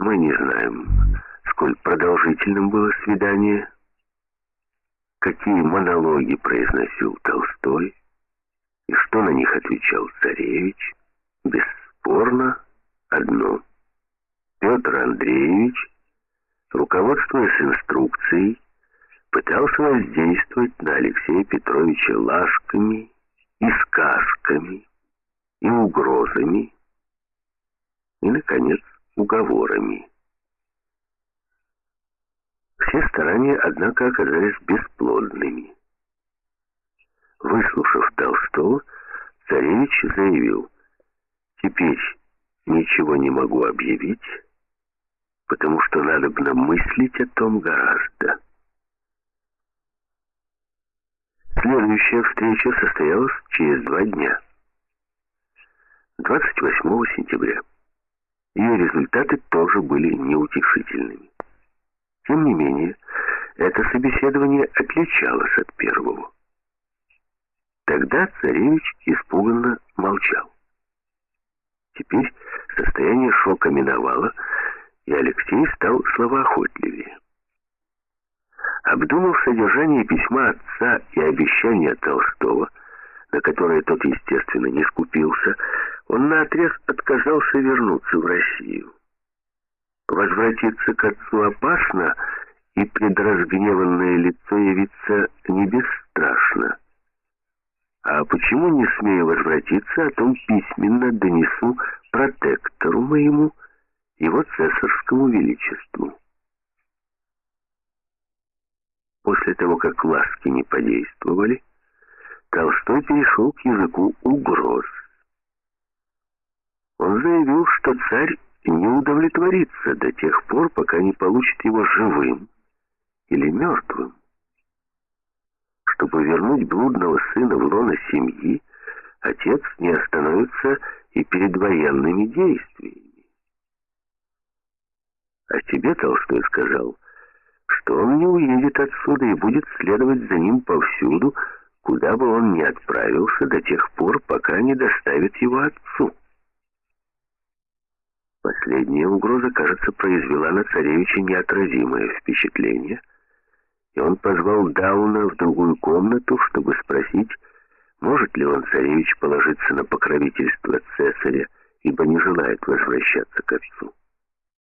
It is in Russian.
Мы не знаем, сколь продолжительным было свидание, какие монологи произносил Толстой и что на них отвечал царевич. Бесспорно одно. Петр Андреевич, руководствуясь инструкцией, пытался воздействовать на Алексея Петровича ласками и сказками, и угрозами, и, наконец, уговорами. Все старания, однако, оказались бесплодными. Выслушав Толстого, царевич заявил, «Теперь ничего не могу объявить, потому что надо бы намыслить о том гораздо». Следующая встреча состоялась через два дня, 28 сентября. Ее результаты тоже были неутешительными. Тем не менее, это собеседование отличалось от первого. Тогда царевич испуганно молчал. Теперь состояние шока миновало, и Алексей стал словоохотливее. Обдумав содержание письма отца и обещания Толстого, на которое тот, естественно, не скупился, он наотрез отказался вернуться в Россию. Возвратиться к отцу опасно, и предразгневанное лицо явится не бесстрашно. А почему не смею возвратиться, о том письменно донесу протектору моему, его цесарскому величеству. После того, как ласки не подействовали, Толстой перешел к языку угроз. Он заявил, что царь не удовлетворится до тех пор, пока не получит его живым или мертвым. Чтобы вернуть блудного сына в лоно семьи, отец не остановится и перед военными действиями. А тебе Толстой сказал, что он не уедет отсюда и будет следовать за ним повсюду, куда бы он ни отправился до тех пор, пока не доставит его отцу. Последняя угроза, кажется, произвела на царевича неотразимое впечатление, и он позвал Дауна в другую комнату, чтобы спросить, может ли он, царевич, положиться на покровительство цесаря, ибо не желает возвращаться к отцу.